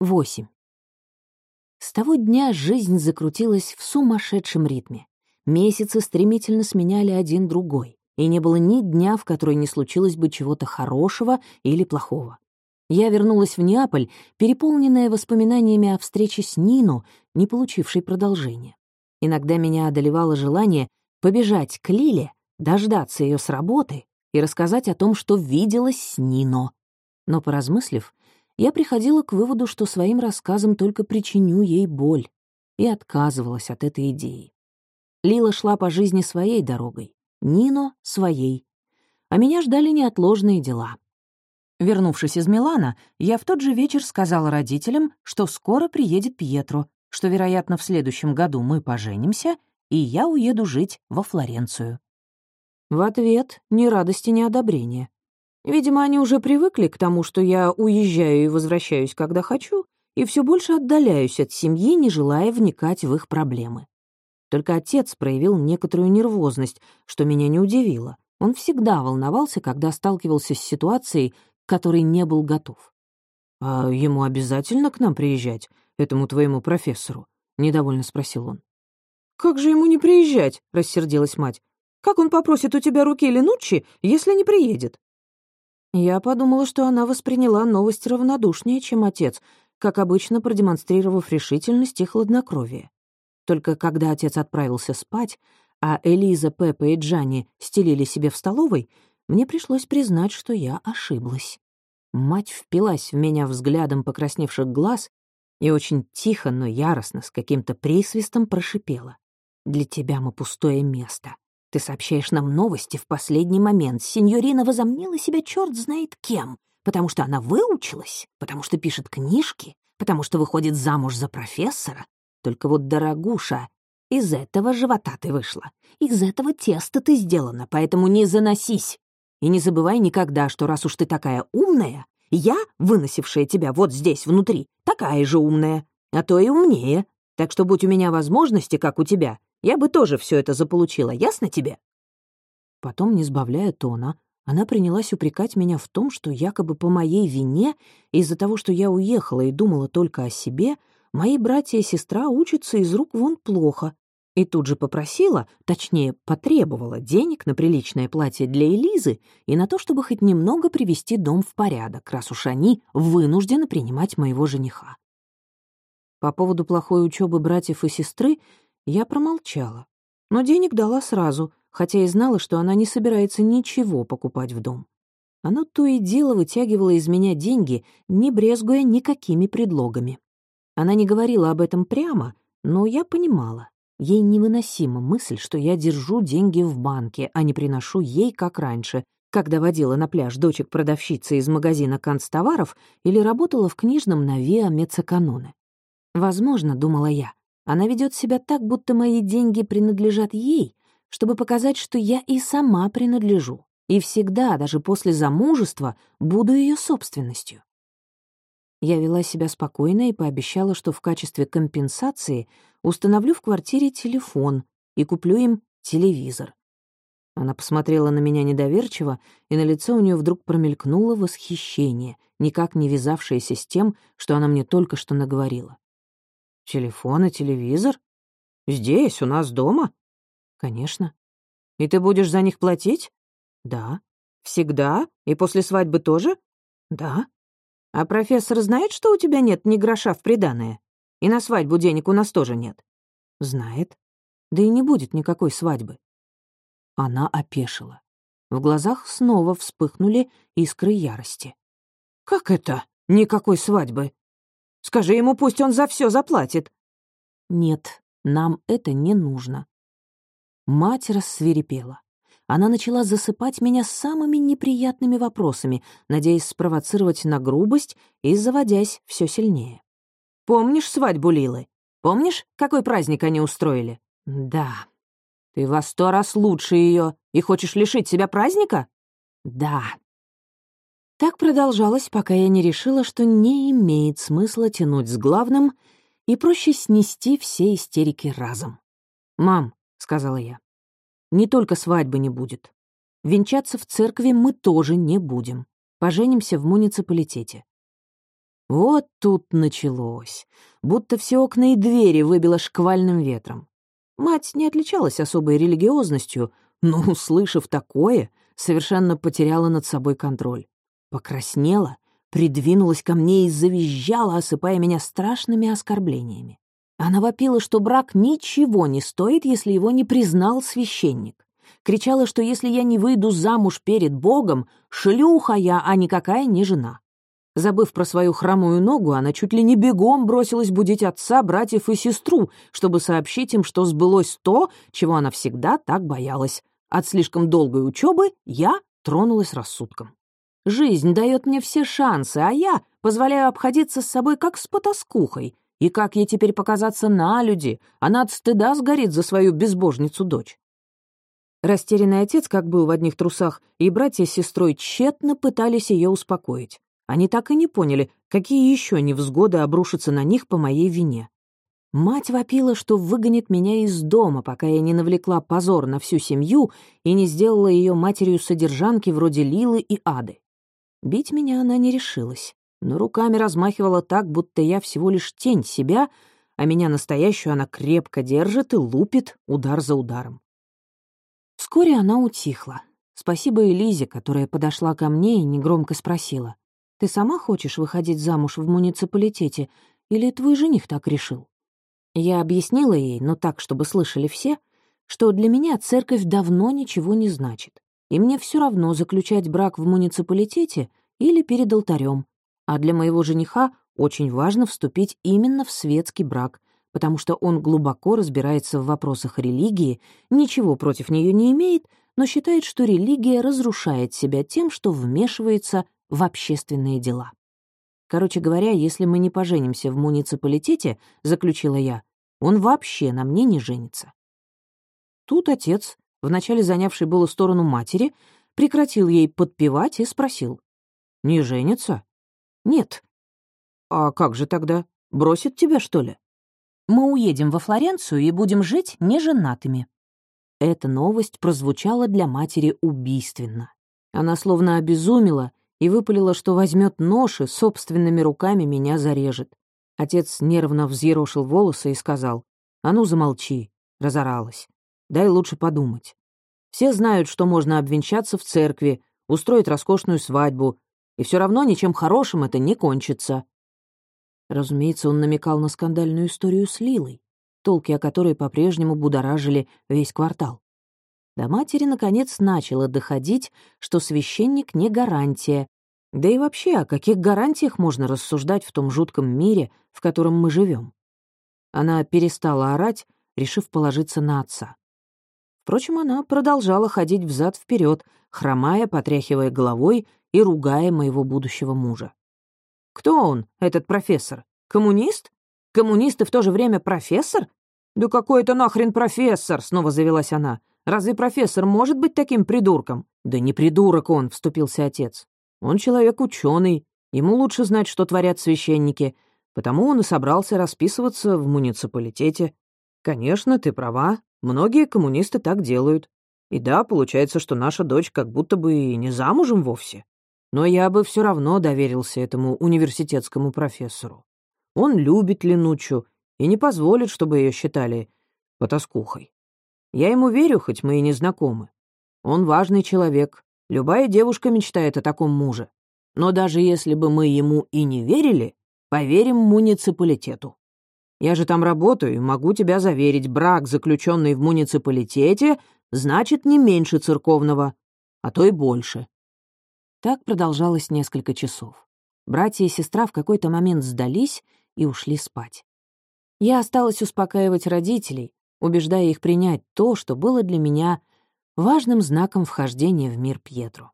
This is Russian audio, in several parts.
8. С того дня жизнь закрутилась в сумасшедшем ритме. Месяцы стремительно сменяли один другой, и не было ни дня, в который не случилось бы чего-то хорошего или плохого. Я вернулась в Неаполь, переполненная воспоминаниями о встрече с Нино, не получившей продолжения. Иногда меня одолевало желание побежать к Лиле, дождаться ее с работы и рассказать о том, что виделась с Нино. Но, поразмыслив, я приходила к выводу, что своим рассказом только причиню ей боль, и отказывалась от этой идеи. Лила шла по жизни своей дорогой, Нино — своей. А меня ждали неотложные дела. Вернувшись из Милана, я в тот же вечер сказала родителям, что скоро приедет Пьетро, что, вероятно, в следующем году мы поженимся, и я уеду жить во Флоренцию. В ответ ни радости, ни одобрения. Видимо, они уже привыкли к тому, что я уезжаю и возвращаюсь, когда хочу, и все больше отдаляюсь от семьи, не желая вникать в их проблемы. Только отец проявил некоторую нервозность, что меня не удивило. Он всегда волновался, когда сталкивался с ситуацией, к которой не был готов. «А ему обязательно к нам приезжать, этому твоему профессору?» — недовольно спросил он. «Как же ему не приезжать?» — рассердилась мать. «Как он попросит у тебя руки Ленуччи, если не приедет?» Я подумала, что она восприняла новость равнодушнее, чем отец, как обычно продемонстрировав решительность и хладнокровие. Только когда отец отправился спать, а Элиза, Пеппа и Джанни стелили себе в столовой, мне пришлось признать, что я ошиблась. Мать впилась в меня взглядом покрасневших глаз и очень тихо, но яростно, с каким-то присвистом прошипела. «Для тебя мы пустое место. Ты сообщаешь нам новости в последний момент. Синьорина возомнила себя черт знает кем, потому что она выучилась, потому что пишет книжки, потому что выходит замуж за профессора. Только вот, дорогуша, из этого живота ты вышла, из этого теста ты сделана, поэтому не заносись. И не забывай никогда, что раз уж ты такая умная, я, выносившая тебя вот здесь внутри, такая же умная, а то и умнее. Так что будь у меня возможности, как у тебя, я бы тоже все это заполучила, ясно тебе?» Потом, не сбавляя тона, она принялась упрекать меня в том, что якобы по моей вине, из-за того, что я уехала и думала только о себе, мои братья и сестра учатся из рук вон плохо. И тут же попросила, точнее, потребовала денег на приличное платье для Элизы и на то, чтобы хоть немного привести дом в порядок, раз уж они вынуждены принимать моего жениха. По поводу плохой учебы братьев и сестры я промолчала, но денег дала сразу, хотя и знала, что она не собирается ничего покупать в дом. Она то и дело вытягивала из меня деньги, не брезгуя никакими предлогами. Она не говорила об этом прямо, но я понимала. Ей невыносима мысль, что я держу деньги в банке, а не приношу ей, как раньше, когда водила на пляж дочек продавщицы из магазина канцтоваров или работала в книжном на Виа Мецаканоне. Возможно, думала я, она ведет себя так, будто мои деньги принадлежат ей, чтобы показать, что я и сама принадлежу, и всегда, даже после замужества, буду ее собственностью. Я вела себя спокойно и пообещала, что в качестве компенсации установлю в квартире телефон и куплю им телевизор. Она посмотрела на меня недоверчиво, и на лице у нее вдруг промелькнуло восхищение, никак не вязавшееся с тем, что она мне только что наговорила. Телефон и телевизор? Здесь, у нас дома? Конечно. И ты будешь за них платить? Да. Всегда? И после свадьбы тоже? Да. А профессор знает, что у тебя нет ни гроша в приданое? И на свадьбу денег у нас тоже нет? Знает. Да и не будет никакой свадьбы. Она опешила. В глазах снова вспыхнули искры ярости. «Как это? Никакой свадьбы? Скажи ему, пусть он за все заплатит». «Нет, нам это не нужно». Мать рассверепела. Она начала засыпать меня самыми неприятными вопросами, надеясь спровоцировать на грубость и заводясь все сильнее. «Помнишь свадьбу Лилы? Помнишь, какой праздник они устроили?» «Да». «Ты во сто раз лучше ее и хочешь лишить себя праздника?» «Да». Так продолжалось, пока я не решила, что не имеет смысла тянуть с главным и проще снести все истерики разом. «Мам», — сказала я, — «не только свадьбы не будет. Венчаться в церкви мы тоже не будем. Поженимся в муниципалитете». Вот тут началось. Будто все окна и двери выбило шквальным ветром. Мать не отличалась особой религиозностью, но, услышав такое, совершенно потеряла над собой контроль. Покраснела, придвинулась ко мне и завизжала, осыпая меня страшными оскорблениями. Она вопила, что брак ничего не стоит, если его не признал священник. Кричала, что если я не выйду замуж перед Богом, шлюха я, а никакая не жена. Забыв про свою хромую ногу, она чуть ли не бегом бросилась будить отца, братьев и сестру, чтобы сообщить им, что сбылось то, чего она всегда так боялась. От слишком долгой учебы я тронулась рассудком. Жизнь дает мне все шансы, а я позволяю обходиться с собой как с потаскухой. И как ей теперь показаться на люди? Она от стыда сгорит за свою безбожницу-дочь. Растерянный отец, как был в одних трусах, и братья с сестрой тщетно пытались ее успокоить. Они так и не поняли, какие еще невзгоды обрушатся на них по моей вине. Мать вопила, что выгонит меня из дома, пока я не навлекла позор на всю семью и не сделала ее матерью содержанки вроде Лилы и Ады. Бить меня она не решилась, но руками размахивала так, будто я всего лишь тень себя, а меня настоящую она крепко держит и лупит удар за ударом. Вскоре она утихла. Спасибо Элизе, которая подошла ко мне и негромко спросила. Ты сама хочешь выходить замуж в муниципалитете, или твой жених так решил?» Я объяснила ей, но так, чтобы слышали все, что для меня церковь давно ничего не значит, и мне все равно заключать брак в муниципалитете или перед алтарем, а для моего жениха очень важно вступить именно в светский брак, потому что он глубоко разбирается в вопросах религии, ничего против нее не имеет, но считает, что религия разрушает себя тем, что вмешивается в общественные дела. Короче говоря, если мы не поженимся в муниципалитете, заключила я, он вообще на мне не женится. Тут отец, вначале занявший было сторону матери, прекратил ей подпевать и спросил. «Не женится?» «Нет». «А как же тогда? Бросит тебя, что ли?» «Мы уедем во Флоренцию и будем жить неженатыми». Эта новость прозвучала для матери убийственно. Она словно обезумела и выпалила, что возьмет нож и собственными руками меня зарежет. Отец нервно взъерошил волосы и сказал, «А ну, замолчи», — разоралась. «Дай лучше подумать. Все знают, что можно обвенчаться в церкви, устроить роскошную свадьбу, и все равно ничем хорошим это не кончится». Разумеется, он намекал на скандальную историю с Лилой, толки о которой по-прежнему будоражили весь квартал. До матери, наконец, начало доходить, что священник не гарантия. Да и вообще, о каких гарантиях можно рассуждать в том жутком мире, в котором мы живем? Она перестала орать, решив положиться на отца. Впрочем, она продолжала ходить взад вперед, хромая, потряхивая головой и ругая моего будущего мужа. «Кто он, этот профессор? Коммунист? Коммунист и в то же время профессор? Да какой это нахрен профессор?» — снова завелась она. Разве профессор может быть таким придурком? Да не придурок он, вступился отец. Он человек ученый, ему лучше знать, что творят священники, потому он и собрался расписываться в муниципалитете. Конечно, ты права, многие коммунисты так делают. И да, получается, что наша дочь как будто бы и не замужем вовсе. Но я бы все равно доверился этому университетскому профессору. Он любит Ленучу и не позволит, чтобы ее считали потаскухой. Я ему верю, хоть мы и не знакомы. Он важный человек. Любая девушка мечтает о таком муже. Но даже если бы мы ему и не верили, поверим муниципалитету. Я же там работаю могу тебя заверить, брак, заключенный в муниципалитете, значит не меньше церковного, а то и больше. Так продолжалось несколько часов. Братья и сестра в какой-то момент сдались и ушли спать. Я осталась успокаивать родителей, убеждая их принять то, что было для меня важным знаком вхождения в мир Пьетро.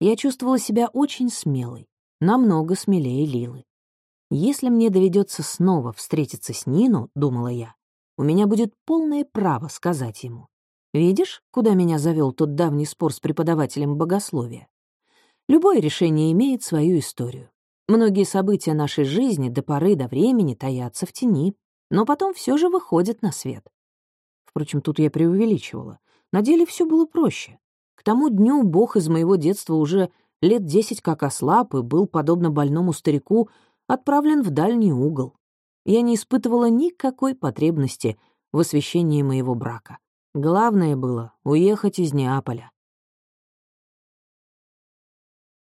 Я чувствовала себя очень смелой, намного смелее Лилы. Если мне доведется снова встретиться с Нину, думала я, у меня будет полное право сказать ему. Видишь, куда меня завел тот давний спор с преподавателем богословия? Любое решение имеет свою историю. Многие события нашей жизни до поры до времени таятся в тени, но потом все же выходят на свет. Впрочем, тут я преувеличивала. На деле все было проще. К тому дню бог из моего детства уже лет десять как ослаб и был, подобно больному старику, отправлен в дальний угол. Я не испытывала никакой потребности в освещении моего брака. Главное было уехать из Неаполя.